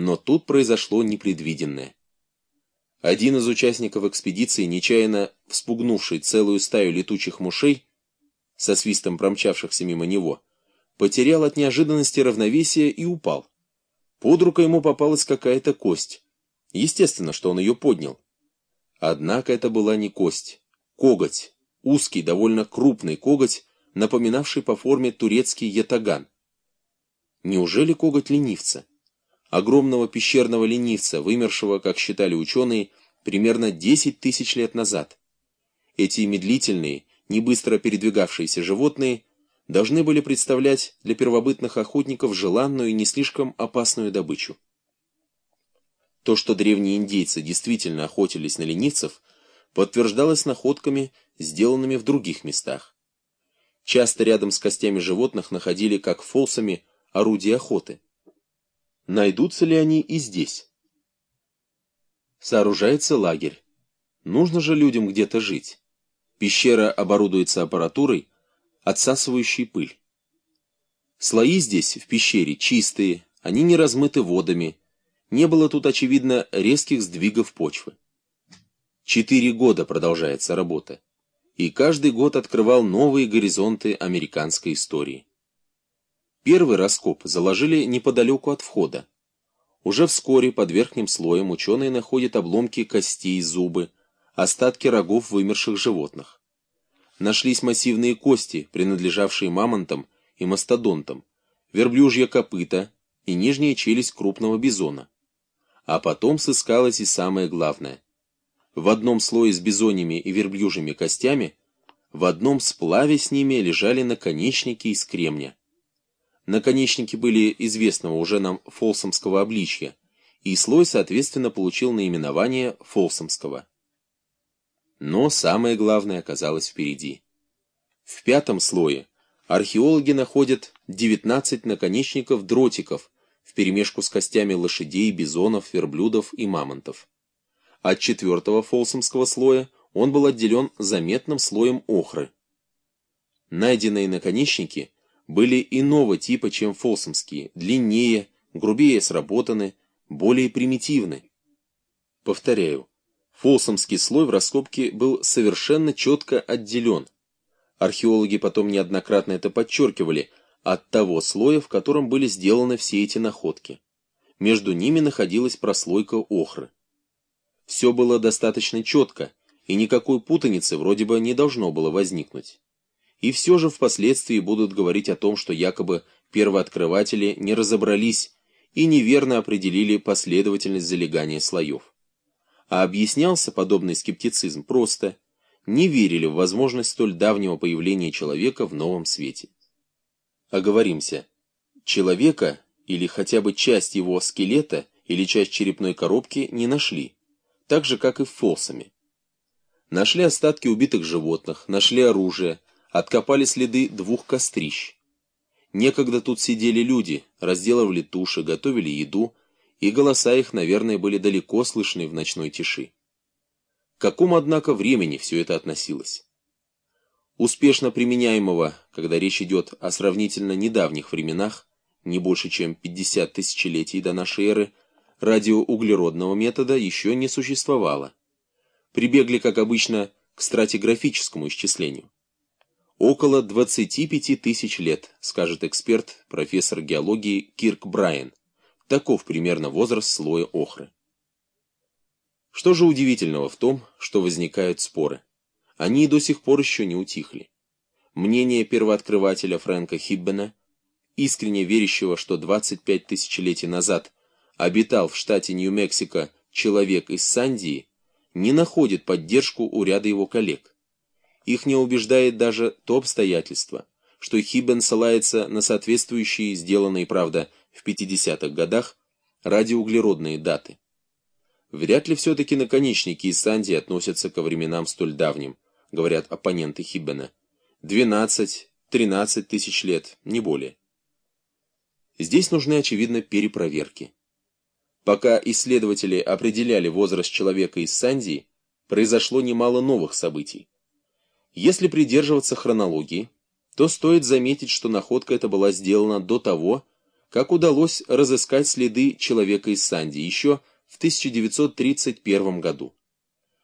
Но тут произошло непредвиденное. Один из участников экспедиции, нечаянно вспугнувший целую стаю летучих мушей, со свистом промчавшихся мимо него, потерял от неожиданности равновесие и упал. Под руку ему попалась какая-то кость. Естественно, что он ее поднял. Однако это была не кость. Коготь. Узкий, довольно крупный коготь, напоминавший по форме турецкий ятаган. Неужели коготь ленивца? Огромного пещерного ленивца, вымершего, как считали ученые, примерно 10 тысяч лет назад. Эти медлительные, не быстро передвигавшиеся животные должны были представлять для первобытных охотников желанную и не слишком опасную добычу. То, что древние индейцы действительно охотились на ленивцев, подтверждалось находками, сделанными в других местах. Часто рядом с костями животных находили, как фолсами, орудия охоты. Найдутся ли они и здесь? Сооружается лагерь. Нужно же людям где-то жить. Пещера оборудуется аппаратурой, отсасывающей пыль. Слои здесь, в пещере, чистые, они не размыты водами. Не было тут, очевидно, резких сдвигов почвы. Четыре года продолжается работа. И каждый год открывал новые горизонты американской истории. Первый раскоп заложили неподалеку от входа. Уже вскоре под верхним слоем ученые находят обломки костей, зубы, остатки рогов вымерших животных. Нашлись массивные кости, принадлежавшие мамонтам и мастодонтам, верблюжья копыта и нижняя челюсть крупного бизона. А потом сыскалось и самое главное. В одном слое с бизоньями и верблюжьими костями, в одном сплаве с ними лежали наконечники из кремня. Наконечники были известного уже нам фолсомского обличья, и слой, соответственно, получил наименование фолсомского. Но самое главное оказалось впереди. В пятом слое археологи находят 19 наконечников дротиков вперемешку с костями лошадей, бизонов, верблюдов и мамонтов. От четвертого фолсомского слоя он был отделен заметным слоем охры. Найденные наконечники были иного типа, чем фолсомские, длиннее, грубее сработаны, более примитивны. Повторяю, Фолсомский слой в раскопке был совершенно четко отделен. Археологи потом неоднократно это подчеркивали, от того слоя, в котором были сделаны все эти находки. Между ними находилась прослойка охры. Все было достаточно четко, и никакой путаницы вроде бы не должно было возникнуть. И все же впоследствии будут говорить о том, что якобы первооткрыватели не разобрались и неверно определили последовательность залегания слоев. А объяснялся подобный скептицизм просто не верили в возможность столь давнего появления человека в новом свете. Оговоримся, человека или хотя бы часть его скелета или часть черепной коробки не нашли, так же как и в фолсами. Нашли остатки убитых животных, нашли оружие, откопали следы двух кострищ. Некогда тут сидели люди, разделывали туши, готовили еду, и голоса их, наверное, были далеко слышны в ночной тиши. К какому, однако, времени все это относилось? Успешно применяемого, когда речь идет о сравнительно недавних временах, не больше чем 50 тысячелетий до нашей эры, радиоуглеродного метода еще не существовало. Прибегли, как обычно, к стратиграфическому исчислению. Около 25 тысяч лет, скажет эксперт, профессор геологии Кирк Брайан, Таков примерно возраст слоя охры. Что же удивительного в том, что возникают споры? Они до сих пор еще не утихли. Мнение первооткрывателя Фрэнка Хиббена, искренне верящего, что 25 тысячелетий назад обитал в штате Нью-Мексико человек из Сандии, не находит поддержку у ряда его коллег. Их не убеждает даже то обстоятельство, что Хиббен ссылается на соответствующие, сделанные, правда, в 50-х годах радиоуглеродные даты. Вряд ли все-таки наконечники из Санди относятся ко временам столь давним, говорят оппоненты Хиббена. 12-13 тысяч лет, не более. Здесь нужны, очевидно, перепроверки. Пока исследователи определяли возраст человека из Сандии, произошло немало новых событий. Если придерживаться хронологии, то стоит заметить, что находка эта была сделана до того, как удалось разыскать следы человека из Санди еще в 1931 году.